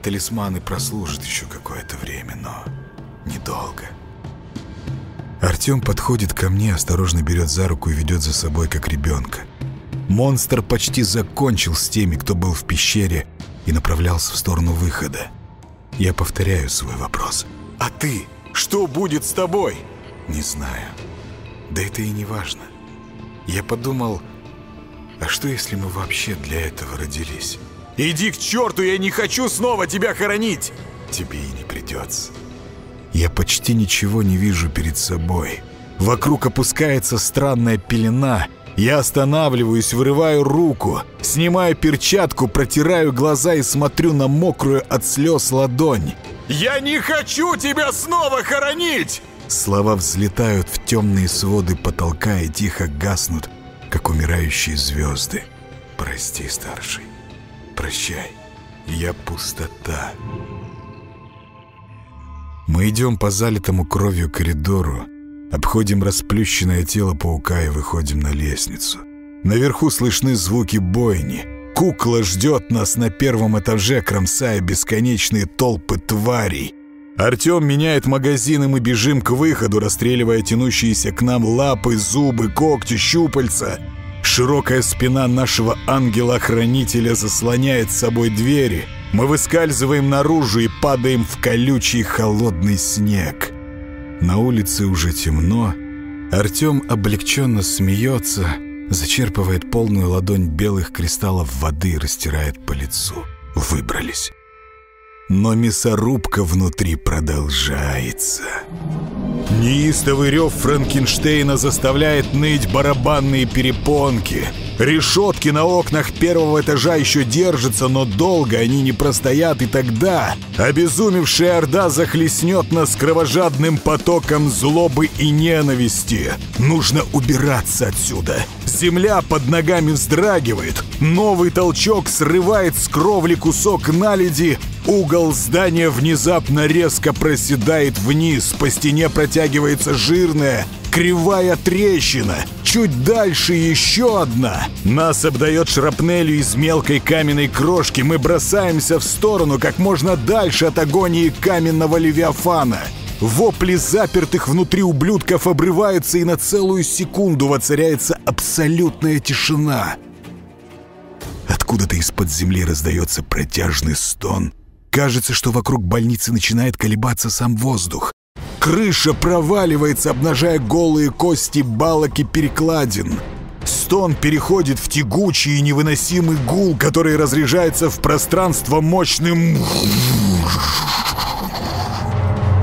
Талисманы прослужат еще какое-то время, но недолго. Артем подходит ко мне, осторожно берет за руку и ведет за собой, как ребенка. Монстр почти закончил с теми, кто был в пещере, и направлялся в сторону выхода. Я повторяю свой вопрос. «А ты? Что будет с тобой?» «Не знаю. Да это и не важно. Я подумал, а что если мы вообще для этого родились?» «Иди к черту, я не хочу снова тебя хоронить!» «Тебе и не придется. Я почти ничего не вижу перед собой. Вокруг опускается странная пелена. Я останавливаюсь, вырываю руку, снимаю перчатку, протираю глаза и смотрю на мокрую от слез ладонь. «Я не хочу тебя снова хоронить!» Слова взлетают в темные своды потолка и тихо гаснут, как умирающие звезды. «Прости, старший. Прощай. Я пустота». Мы идем по залитому кровью коридору, обходим расплющенное тело паука и выходим на лестницу. Наверху слышны звуки бойни. Кукла ждет нас на первом этаже, кромсая бесконечные толпы тварей. Артем меняет магазин, и мы бежим к выходу, расстреливая тянущиеся к нам лапы, зубы, когти, щупальца. Широкая спина нашего ангела-хранителя заслоняет с собой двери — мы выскальзываем наружу и падаем в колючий холодный снег. На улице уже темно. Артем облегченно смеется, зачерпывает полную ладонь белых кристаллов воды и растирает по лицу. Выбрались. Но мясорубка внутри продолжается. Неистовый рев Франкенштейна заставляет ныть барабанные перепонки — Решетки на окнах первого этажа еще держатся, но долго они не простоят, и тогда обезумевшая орда захлестнет нас кровожадным потоком злобы и ненависти. Нужно убираться отсюда. Земля под ногами вздрагивает. Новый толчок срывает с кровли кусок наледи. Угол здания внезапно резко проседает вниз. По стене протягивается жирная, кривая трещина. Чуть дальше еще одна. Нас обдает шрапнелью из мелкой каменной крошки. Мы бросаемся в сторону как можно дальше от агонии каменного левиафана. Вопли запертых внутри ублюдков обрываются, и на целую секунду воцаряется абсолютная тишина. Откуда-то из-под земли раздается протяжный стон. Кажется, что вокруг больницы начинает колебаться сам воздух. Крыша проваливается, обнажая голые кости балок и перекладин. Стон переходит в тягучий и невыносимый гул, который разряжается в пространство мощным...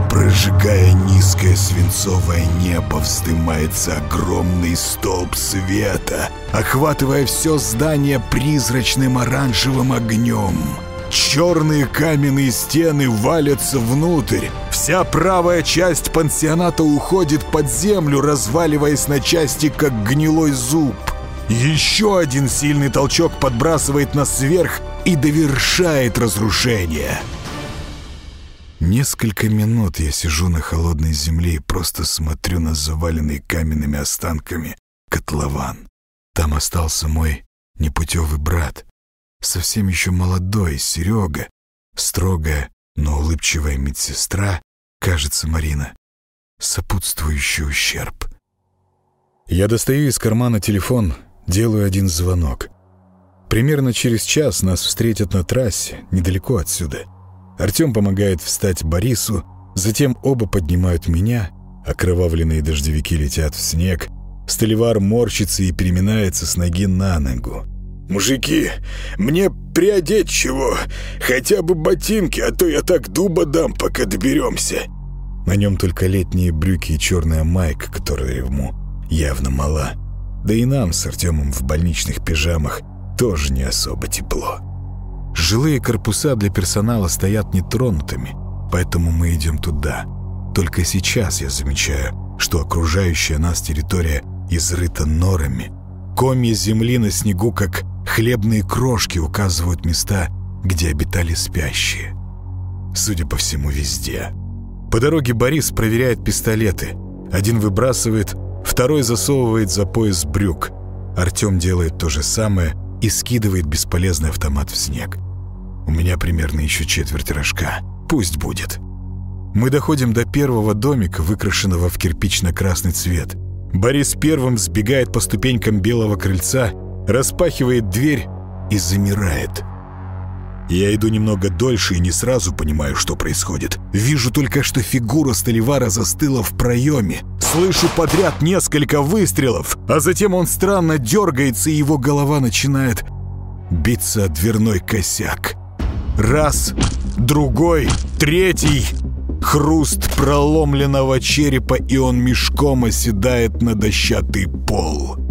Прожигая низкое свинцовое небо, вздымается огромный столб света, охватывая все здание призрачным оранжевым огнем. Черные каменные стены валятся внутрь. Вся правая часть пансионата уходит под землю, разваливаясь на части, как гнилой зуб. Еще один сильный толчок подбрасывает нас вверх и довершает разрушение. Несколько минут я сижу на холодной земле и просто смотрю на заваленный каменными останками котлован. Там остался мой непутевый брат, совсем еще молодой Серега, строгая, но улыбчивая медсестра, кажется, Марина, сопутствующий ущерб. Я достаю из кармана телефон, делаю один звонок. Примерно через час нас встретят на трассе, недалеко отсюда. Артем помогает встать Борису, затем оба поднимают меня, окровавленные дождевики летят в снег, Столевар морщится и переминается с ноги на ногу. «Мужики, мне приодеть чего? Хотя бы ботинки, а то я так дуба дам, пока доберемся». На нем только летние брюки и черная майка, которая ему явно мала. Да и нам с Артемом в больничных пижамах тоже не особо тепло. Жилые корпуса для персонала стоят нетронутыми, поэтому мы идем туда. Только сейчас я замечаю, что окружающая нас территория изрыта норами. Комья земли на снегу, как Хлебные крошки указывают места, где обитали спящие. Судя по всему, везде. По дороге Борис проверяет пистолеты. Один выбрасывает, второй засовывает за пояс брюк. Артем делает то же самое и скидывает бесполезный автомат в снег. У меня примерно еще четверть рожка. Пусть будет. Мы доходим до первого домика, выкрашенного в кирпично-красный цвет. Борис первым сбегает по ступенькам белого крыльца распахивает дверь и замирает. Я иду немного дольше и не сразу понимаю, что происходит. Вижу только, что фигура Столивара застыла в проеме. Слышу подряд несколько выстрелов, а затем он странно дергается, и его голова начинает биться о дверной косяк. Раз, другой, третий. Хруст проломленного черепа, и он мешком оседает на дощатый пол.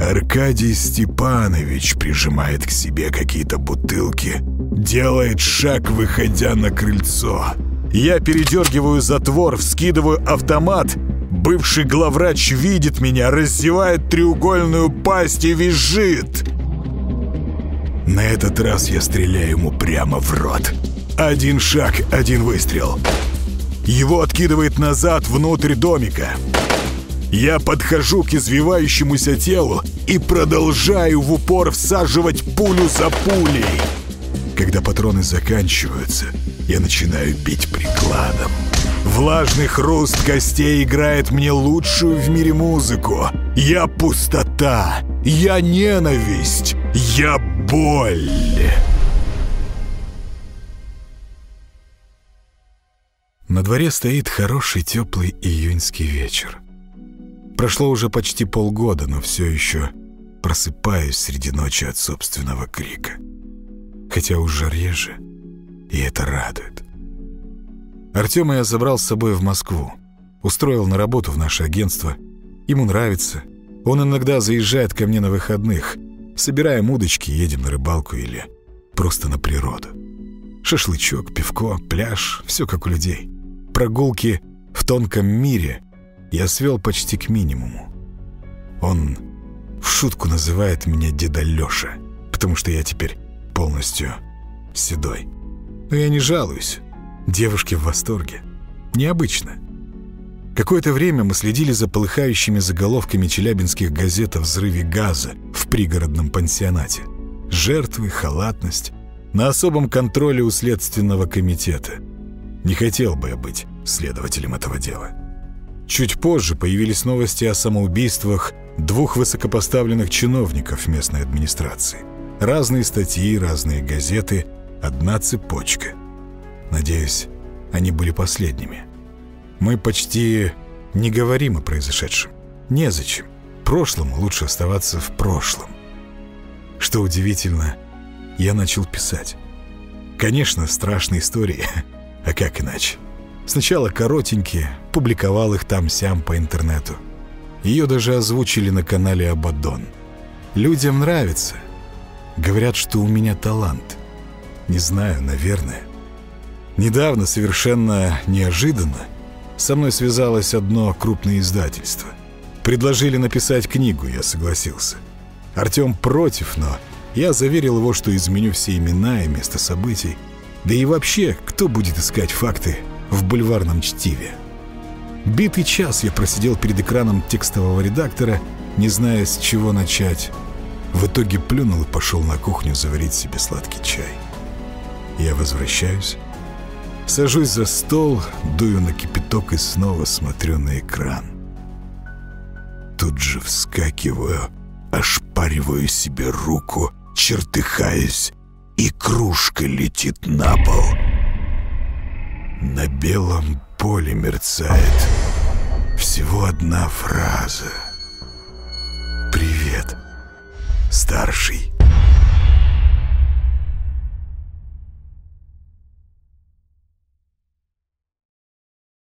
Аркадий Степанович прижимает к себе какие-то бутылки, делает шаг, выходя на крыльцо. Я передергиваю затвор, вскидываю автомат. Бывший главврач видит меня, раздевает треугольную пасть и визжит. На этот раз я стреляю ему прямо в рот. Один шаг, один выстрел. Его откидывает назад внутрь домика. Я подхожу к извивающемуся телу и продолжаю в упор всаживать пулю за пулей. Когда патроны заканчиваются, я начинаю бить прикладом. Влажный хруст костей играет мне лучшую в мире музыку. Я пустота, я ненависть, я боль. На дворе стоит хороший теплый июньский вечер. Прошло уже почти полгода, но все еще просыпаюсь среди ночи от собственного крика. Хотя уже реже, и это радует. Артема я забрал с собой в Москву. Устроил на работу в наше агентство. Ему нравится. Он иногда заезжает ко мне на выходных. Собираем удочки, едем на рыбалку или просто на природу. Шашлычок, пивко, пляж — все как у людей. Прогулки в тонком мире я свел почти к минимуму. Он в шутку называет меня деда Лёша, потому что я теперь полностью седой. Но я не жалуюсь. Девушки в восторге. Необычно. Какое-то время мы следили за полыхающими заголовками челябинских газет о взрыве газа в пригородном пансионате. Жертвы, халатность. На особом контроле у Следственного комитета. Не хотел бы я быть следователем этого дела. Чуть позже появились новости о самоубийствах двух высокопоставленных чиновников местной администрации. Разные статьи, разные газеты, одна цепочка. Надеюсь, они были последними. Мы почти не говорим о произошедшем. Незачем. Прошлому лучше оставаться в прошлом. Что удивительно, я начал писать. Конечно, страшные истории, <laughs> а как иначе? Сначала коротенькие, публиковал их там-сям по интернету. Ее даже озвучили на канале Абадон. Людям нравится. Говорят, что у меня талант. Не знаю, наверное. Недавно, совершенно неожиданно, со мной связалось одно крупное издательство. Предложили написать книгу, я согласился. Артем против, но я заверил его, что изменю все имена и место событий. Да и вообще, кто будет искать факты в бульварном чтиве? Битый час я просидел перед экраном текстового редактора, не зная, с чего начать. В итоге плюнул и пошел на кухню заварить себе сладкий чай. Я возвращаюсь, сажусь за стол, дую на кипяток и снова смотрю на экран. Тут же вскакиваю, ошпариваю себе руку, чертыхаюсь, и кружка летит на пол. На белом поле мерцает всего одна фраза. «Привет, старший».